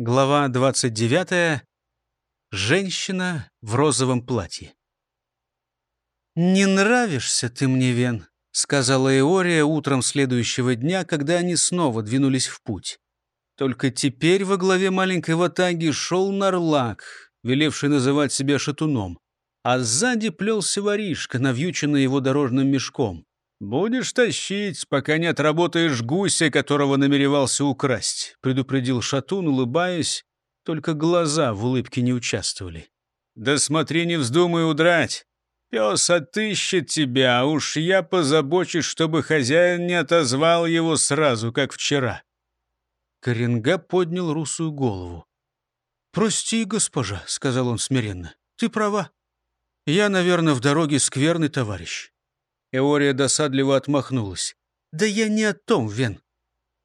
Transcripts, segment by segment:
Глава 29. Женщина в розовом платье. «Не нравишься ты мне, Вен», — сказала Эория утром следующего дня, когда они снова двинулись в путь. Только теперь во главе маленькой ватаги шел Нарлак, велевший называть себя шатуном, а сзади плелся воришка, навьюченный его дорожным мешком. «Будешь тащить, пока не отработаешь гуся, которого намеревался украсть», — предупредил Шатун, улыбаясь, только глаза в улыбке не участвовали. «Да смотри, не вздумай удрать. Пес отыщет тебя, а уж я позабочусь, чтобы хозяин не отозвал его сразу, как вчера». Коренга поднял русую голову. «Прости, госпожа», — сказал он смиренно, — «ты права. Я, наверное, в дороге скверный товарищ. Эория досадливо отмахнулась. «Да я не о том, Вен.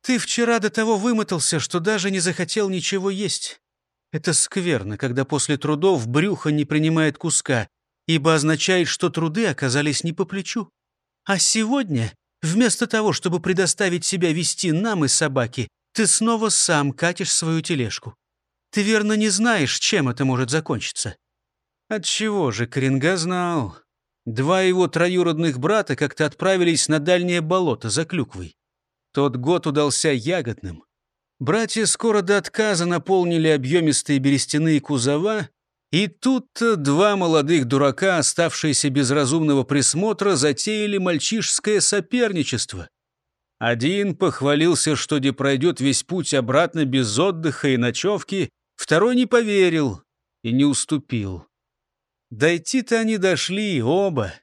Ты вчера до того вымотался, что даже не захотел ничего есть. Это скверно, когда после трудов брюхо не принимает куска, ибо означает, что труды оказались не по плечу. А сегодня, вместо того, чтобы предоставить себя вести нам и собаке, ты снова сам катишь свою тележку. Ты верно не знаешь, чем это может закончиться». Отчего же Коренга знал? Два его троюродных брата как-то отправились на дальнее болото за клюквой. Тот год удался ягодным. Братья скоро до отказа наполнили объемистые берестяные кузова, и тут два молодых дурака, оставшиеся без разумного присмотра, затеяли мальчишское соперничество. Один похвалился, что не пройдет весь путь обратно без отдыха и ночевки, второй не поверил и не уступил. Дойти-то они дошли, оба,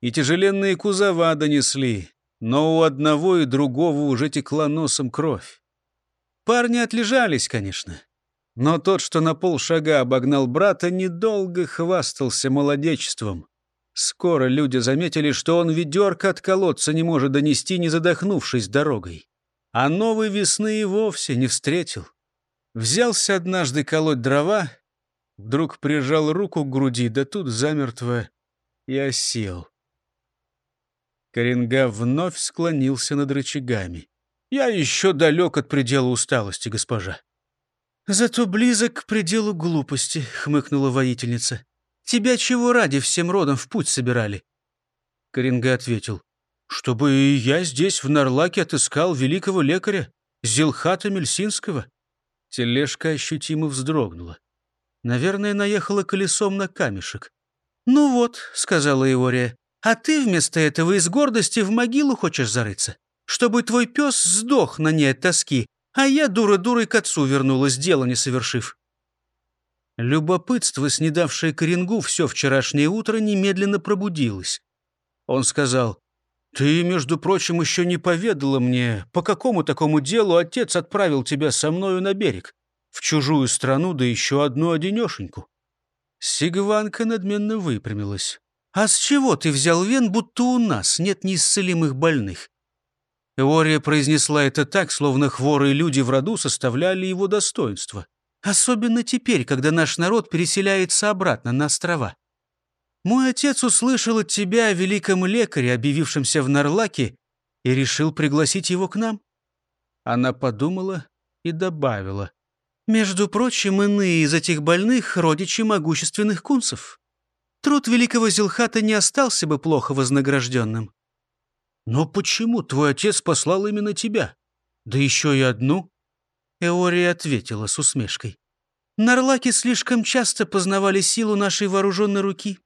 и тяжеленные кузова донесли, но у одного и другого уже текла носом кровь. Парни отлежались, конечно, но тот, что на полшага обогнал брата, недолго хвастался молодечеством. Скоро люди заметили, что он ведерко от колодца не может донести, не задохнувшись дорогой. А новой весны и вовсе не встретил. Взялся однажды колоть дрова, Вдруг прижал руку к груди, да тут замертво и осел. Коренга вновь склонился над рычагами. «Я еще далек от предела усталости, госпожа». «Зато близок к пределу глупости», — хмыкнула воительница. «Тебя чего ради всем родом в путь собирали?» Коренга ответил. «Чтобы и я здесь, в Нарлаке, отыскал великого лекаря, Зилхата Мельсинского». Тележка ощутимо вздрогнула. Наверное, наехала колесом на камешек. «Ну вот», — сказала Иория, — «а ты вместо этого из гордости в могилу хочешь зарыться, чтобы твой пес сдох на ней от тоски, а я дура-дурой к отцу вернулась, дело не совершив». Любопытство, снедавшее Коренгу все вчерашнее утро, немедленно пробудилось. Он сказал, «Ты, между прочим, еще не поведала мне, по какому такому делу отец отправил тебя со мною на берег в чужую страну, да еще одну одинешеньку. Сигванка надменно выпрямилась. «А с чего ты взял вен, будто у нас нет неисцелимых больных?» Эория произнесла это так, словно хворые люди в роду составляли его достоинство. Особенно теперь, когда наш народ переселяется обратно на острова. Мой отец услышал от тебя о великом лекаре, объявившемся в Нарлаке, и решил пригласить его к нам. Она подумала и добавила. Между прочим, иные из этих больных — родичи могущественных кунцев. Труд великого Зилхата не остался бы плохо вознагражденным. Но почему твой отец послал именно тебя? Да еще и одну? Эория ответила с усмешкой. Нарлаки слишком часто познавали силу нашей вооруженной руки.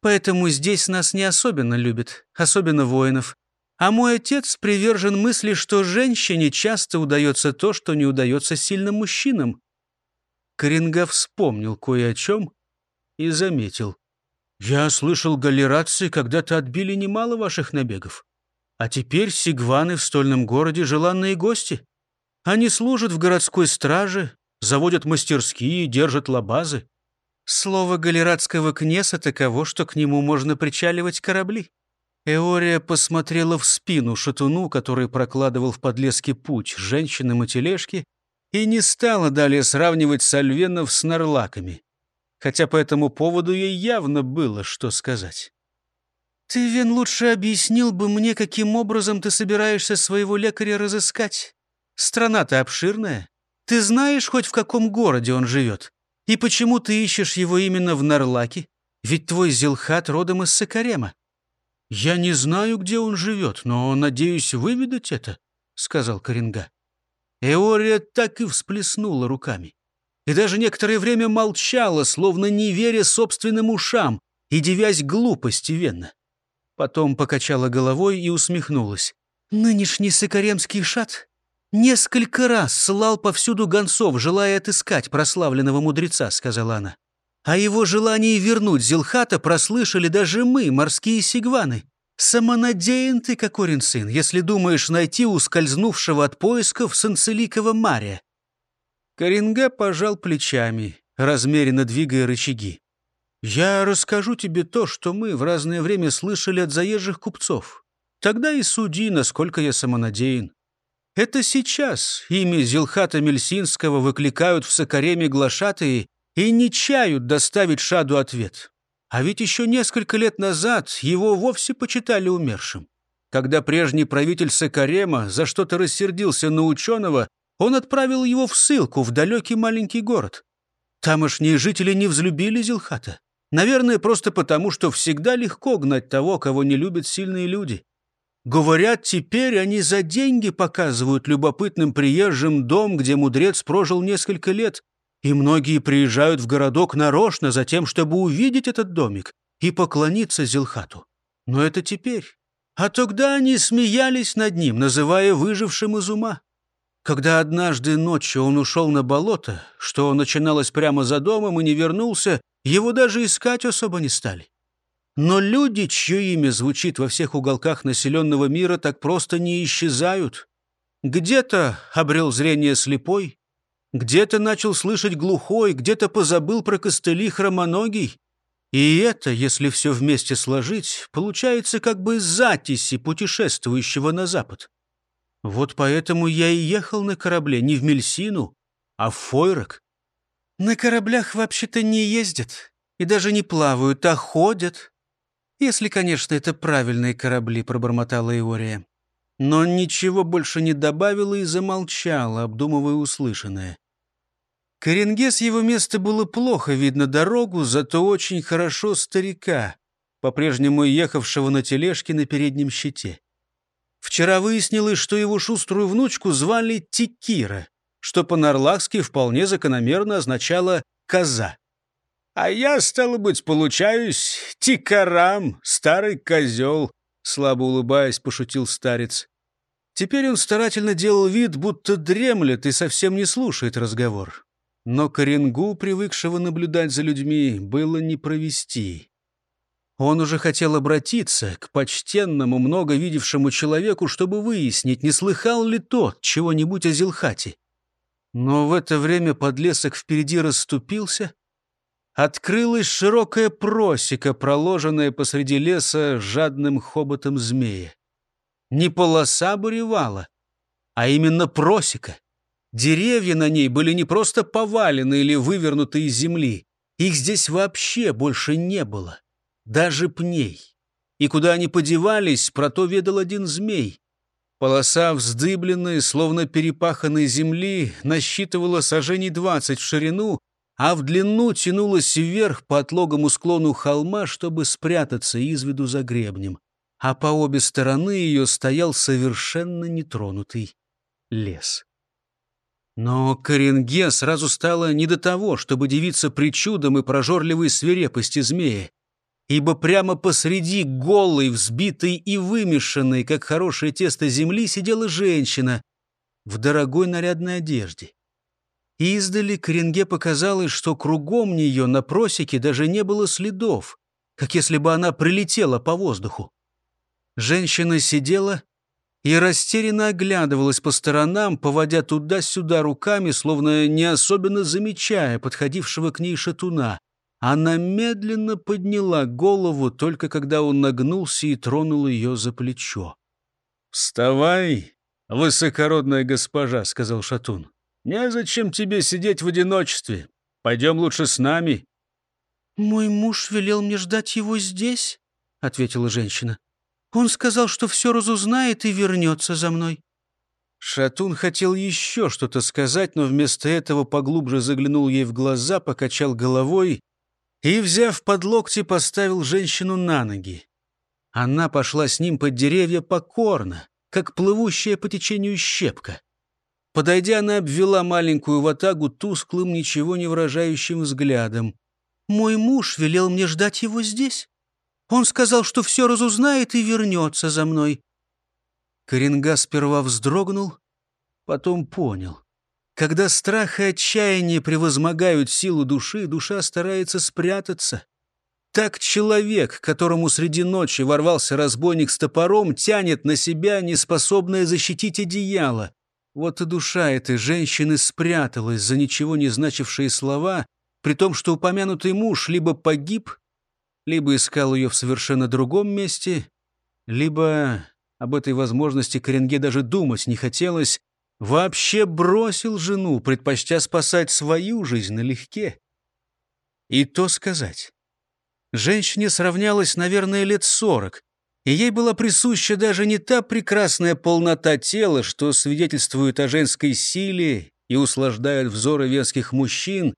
Поэтому здесь нас не особенно любят, особенно воинов. А мой отец привержен мысли, что женщине часто удается то, что не удается сильным мужчинам. Коренга вспомнил кое о чем и заметил. «Я слышал, галерации когда-то отбили немало ваших набегов. А теперь сигваны в стольном городе — желанные гости. Они служат в городской страже, заводят мастерские, держат лабазы. Слово галератского князя таково, что к нему можно причаливать корабли. Эория посмотрела в спину шатуну, который прокладывал в подлеске путь женщинам и тележке, и не стала далее сравнивать сальвенов с нарлаками, хотя по этому поводу ей явно было что сказать. «Ты, Вен, лучше объяснил бы мне, каким образом ты собираешься своего лекаря разыскать. Страна-то обширная. Ты знаешь хоть в каком городе он живет? И почему ты ищешь его именно в Нарлаке? Ведь твой Зилхат родом из Сакарема». «Я не знаю, где он живет, но надеюсь выведать это», — сказал Коренга. Эория так и всплеснула руками. И даже некоторое время молчала, словно не веря собственным ушам и девясь глупости Венна. Потом покачала головой и усмехнулась. «Нынешний сыкаремский шат несколько раз ссылал повсюду гонцов, желая отыскать прославленного мудреца», — сказала она. «О его желании вернуть Зилхата прослышали даже мы, морские сигваны. Самонадеян ты, Кокорин сын, если думаешь найти ускользнувшего от поисков Санцеликова Мария». Коренга пожал плечами, размеренно двигая рычаги. «Я расскажу тебе то, что мы в разное время слышали от заезжих купцов. Тогда и суди, насколько я самонадеян. Это сейчас имя Зилхата Мельсинского выкликают в Сокареме глашатые и не чают доставить Шаду ответ. А ведь еще несколько лет назад его вовсе почитали умершим. Когда прежний правитель Сокарема за что-то рассердился на ученого, он отправил его в ссылку в далекий маленький город. Тамошние жители не взлюбили Зилхата. Наверное, просто потому, что всегда легко гнать того, кого не любят сильные люди. Говорят, теперь они за деньги показывают любопытным приезжим дом, где мудрец прожил несколько лет, и многие приезжают в городок нарочно за тем, чтобы увидеть этот домик и поклониться Зилхату. Но это теперь. А тогда они смеялись над ним, называя выжившим из ума. Когда однажды ночью он ушел на болото, что начиналось прямо за домом и не вернулся, его даже искать особо не стали. Но люди, чье имя звучит во всех уголках населенного мира, так просто не исчезают. Где-то обрел зрение слепой, где-то начал слышать глухой, где-то позабыл про костыли хромоногий. И это, если все вместе сложить, получается как бы затиси путешествующего на запад. Вот поэтому я и ехал на корабле не в Мельсину, а в Фойрок. На кораблях вообще-то не ездят и даже не плавают, а ходят. Если, конечно, это правильные корабли, пробормотала Иория. Но ничего больше не добавила и замолчала, обдумывая услышанное. Коренге с его места было плохо видно дорогу, зато очень хорошо старика, по-прежнему ехавшего на тележке на переднем щите. Вчера выяснилось, что его шуструю внучку звали Тикира, что по-нарлахски вполне закономерно означало «коза». «А я, стало быть, получаюсь Тикарам, старый козел», слабо улыбаясь, пошутил старец. Теперь он старательно делал вид, будто дремлет и совсем не слушает разговор. Но Коренгу, привыкшего наблюдать за людьми, было не провести. Он уже хотел обратиться к почтенному, много видевшему человеку, чтобы выяснить, не слыхал ли тот чего-нибудь о Зилхате. Но в это время подлесок впереди расступился. Открылась широкая просека, проложенная посреди леса жадным хоботом змея. Не полоса буревала, а именно просека. Деревья на ней были не просто повалены или вывернуты из земли. Их здесь вообще больше не было даже пней. И куда они подевались, про то ведал один змей. Полоса вздыбленная, словно перепаханной земли, насчитывала сажений двадцать в ширину, а в длину тянулась вверх по отлогому склону холма, чтобы спрятаться из виду за гребнем. А по обе стороны ее стоял совершенно нетронутый лес. Но Коренге сразу стало не до того, чтобы дивиться причудам и прожорливой свирепости змея ибо прямо посреди голой, взбитой и вымешанной, как хорошее тесто земли, сидела женщина в дорогой нарядной одежде. Издали Коренге показалось, что кругом нее на просеке даже не было следов, как если бы она прилетела по воздуху. Женщина сидела и растерянно оглядывалась по сторонам, поводя туда-сюда руками, словно не особенно замечая подходившего к ней шатуна. Она медленно подняла голову, только когда он нагнулся и тронул ее за плечо. «Вставай, высокородная госпожа», — сказал Шатун. «Незачем тебе сидеть в одиночестве. Пойдем лучше с нами». «Мой муж велел мне ждать его здесь», — ответила женщина. «Он сказал, что все разузнает и вернется за мной». Шатун хотел еще что-то сказать, но вместо этого поглубже заглянул ей в глаза, покачал головой и, взяв под локти, поставил женщину на ноги. Она пошла с ним под деревья покорно, как плывущая по течению щепка. Подойдя, она обвела маленькую ватагу тусклым, ничего не выражающим взглядом. «Мой муж велел мне ждать его здесь. Он сказал, что все разузнает и вернется за мной». Коренга сперва вздрогнул, потом понял. Когда страх и отчаяние превозмогают силу души, душа старается спрятаться. Так человек, которому среди ночи ворвался разбойник с топором, тянет на себя неспособное защитить одеяло. Вот и душа этой женщины спряталась за ничего не значившие слова, при том, что упомянутый муж либо погиб, либо искал ее в совершенно другом месте, либо об этой возможности Коренге даже думать не хотелось, вообще бросил жену, предпочтя спасать свою жизнь налегке. И то сказать. Женщине сравнялось, наверное, лет сорок, и ей была присуща даже не та прекрасная полнота тела, что свидетельствует о женской силе и услаждает взоры веских мужчин.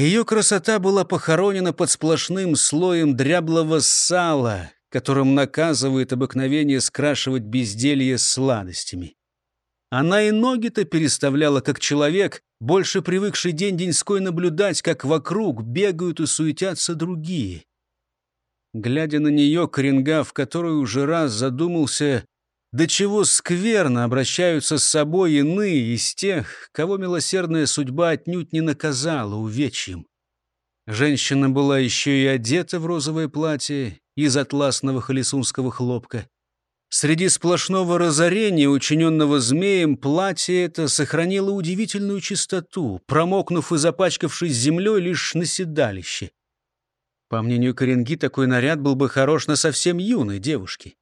Ее красота была похоронена под сплошным слоем дряблого сала, которым наказывает обыкновение скрашивать безделье сладостями. Она и ноги-то переставляла, как человек, больше привыкший день-деньской наблюдать, как вокруг бегают и суетятся другие. Глядя на нее, Коренга в который уже раз задумался, до чего скверно обращаются с собой иные из тех, кого милосердная судьба отнюдь не наказала увечьем. Женщина была еще и одета в розовое платье из атласного холесунского хлопка. Среди сплошного разорения, учиненного змеем, платье это сохранило удивительную чистоту, промокнув и запачкавшись землей лишь на седалище. По мнению Коренги, такой наряд был бы хорош на совсем юной девушке,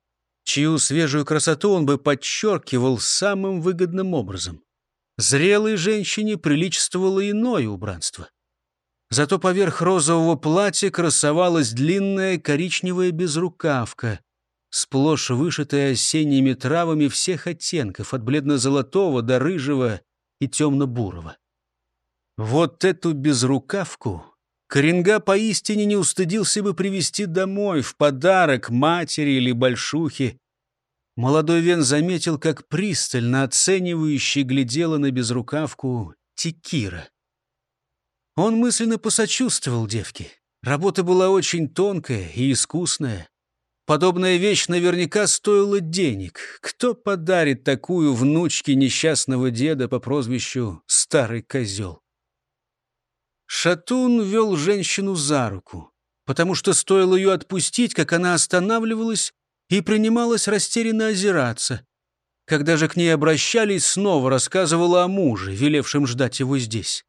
чью свежую красоту он бы подчеркивал самым выгодным образом. Зрелой женщине приличествовало иное убранство. Зато поверх розового платья красовалась длинная коричневая безрукавка, сплошь вышитая осенними травами всех оттенков, от бледно-золотого до рыжего и темно-бурого. Вот эту безрукавку Коренга поистине не устыдился бы привезти домой в подарок матери или большухе. Молодой Вен заметил, как пристально оценивающе глядела на безрукавку Текира. Он мысленно посочувствовал девке. Работа была очень тонкая и искусная. Подобная вещь наверняка стоила денег. Кто подарит такую внучке несчастного деда по прозвищу «Старый козел»? Шатун вел женщину за руку, потому что стоило ее отпустить, как она останавливалась и принималась растерянно озираться. Когда же к ней обращались, снова рассказывала о муже, велевшем ждать его здесь.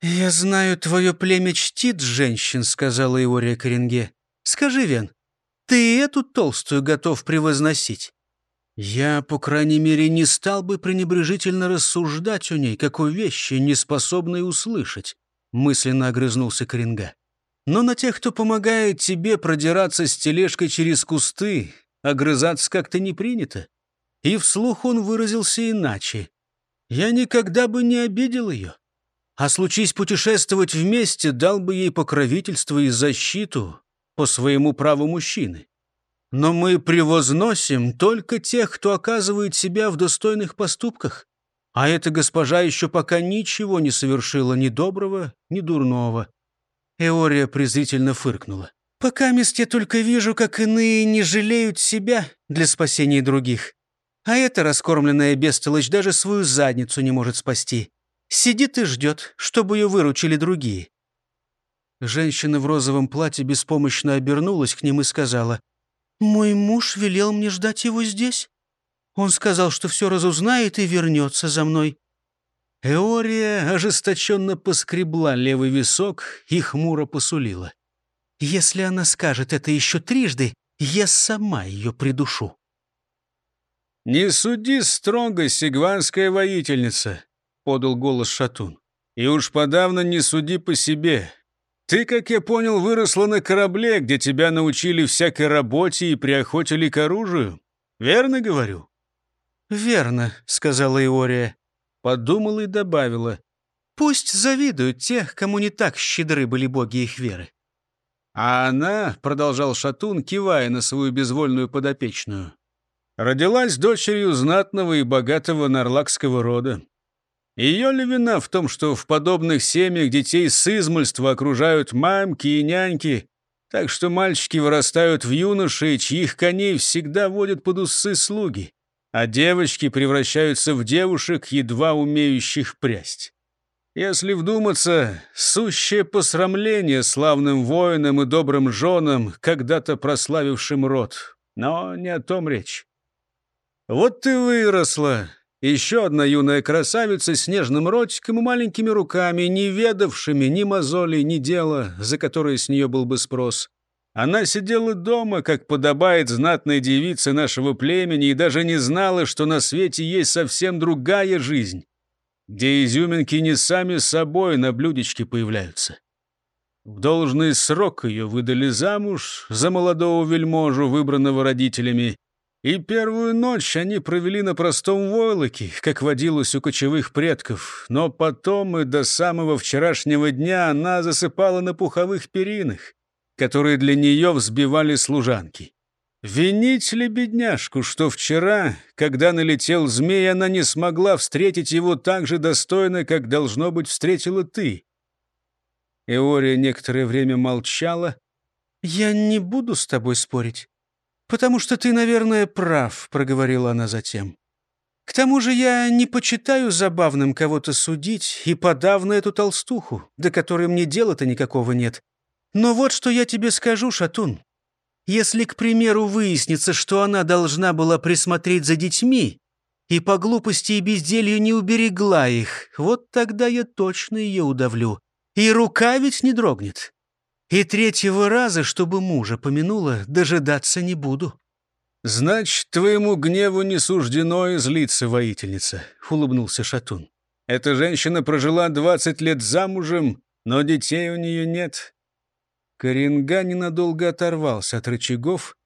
«Я знаю, твое племя чтит женщин», — сказала Иория Коренге. «Скажи, Вен, ты эту толстую готов превозносить?» Я, по крайней мере, не стал бы пренебрежительно рассуждать о ней, как о вещи, не способной услышать мысленно огрызнулся Коренга. Но на тех, кто помогает тебе продираться с тележкой через кусты, огрызаться как-то не принято. И вслух он выразился иначе. Я никогда бы не обидел ее. А случись путешествовать вместе, дал бы ей покровительство и защиту по своему праву мужчины. Но мы превозносим только тех, кто оказывает себя в достойных поступках. А эта госпожа еще пока ничего не совершила ни доброго, ни дурного. Эория презрительно фыркнула. «Пока мест я только вижу, как иные не жалеют себя для спасения других. А эта раскормленная бестолочь даже свою задницу не может спасти. Сидит и ждет, чтобы ее выручили другие». Женщина в розовом платье беспомощно обернулась к ним и сказала, «Мой муж велел мне ждать его здесь. Он сказал, что все разузнает и вернется за мной». Эория ожесточенно поскребла левый висок и хмуро посулила. «Если она скажет это еще трижды, я сама ее придушу». «Не суди строго, сигванская воительница», — подал голос Шатун. «И уж подавно не суди по себе. Ты, как я понял, выросла на корабле, где тебя научили всякой работе и приохотили к оружию. Верно говорю?» «Верно», — сказала Иория. Подумала и добавила. «Пусть завидуют тех, кому не так щедры были боги их веры». А она, — продолжал Шатун, кивая на свою безвольную подопечную, — родилась дочерью знатного и богатого нарлакского рода. Ее ли вина в том, что в подобных семьях детей с измольства окружают мамки и няньки, так что мальчики вырастают в юноши, чьих коней всегда водят под усы слуги? А девочки превращаются в девушек, едва умеющих прясть. Если вдуматься, сущее посрамление славным воинам и добрым женам, когда-то прославившим род. Но не о том речь. Вот ты выросла. Еще одна юная красавица с нежным ротиком и маленькими руками, не ведавшими ни мозолей, ни дела, за которое с нее был бы спрос. Она сидела дома, как подобает знатной девице нашего племени, и даже не знала, что на свете есть совсем другая жизнь, где изюминки не сами собой на блюдечке появляются. В должный срок ее выдали замуж за молодого вельможу, выбранного родителями, и первую ночь они провели на простом войлоке, как водилось у кочевых предков, но потом и до самого вчерашнего дня она засыпала на пуховых перинах которые для нее взбивали служанки. Винить ли бедняжку, что вчера, когда налетел змей, она не смогла встретить его так же достойно, как, должно быть, встретила ты? Эория некоторое время молчала. «Я не буду с тобой спорить, потому что ты, наверное, прав», — проговорила она затем. «К тому же я не почитаю забавным кого-то судить и подавно эту толстуху, до которой мне дела-то никакого нет. Но вот что я тебе скажу, Шатун. Если, к примеру, выяснится, что она должна была присмотреть за детьми и по глупости и безделью не уберегла их, вот тогда я точно ее удавлю. И рука ведь не дрогнет. И третьего раза, чтобы мужа помянула, дожидаться не буду». «Значит, твоему гневу не суждено излиться, воительница», — улыбнулся Шатун. «Эта женщина прожила двадцать лет замужем, но детей у нее нет. Коренга ненадолго оторвался от рычагов.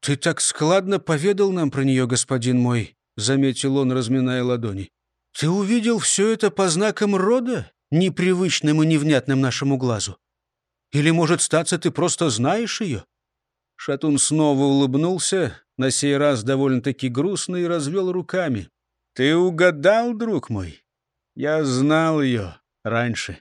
«Ты так складно поведал нам про нее, господин мой», — заметил он, разминая ладони. «Ты увидел все это по знакам рода, непривычным и невнятным нашему глазу? Или, может, статься, ты просто знаешь ее?» Шатун снова улыбнулся, на сей раз довольно-таки грустно, и развел руками. «Ты угадал, друг мой? Я знал ее раньше».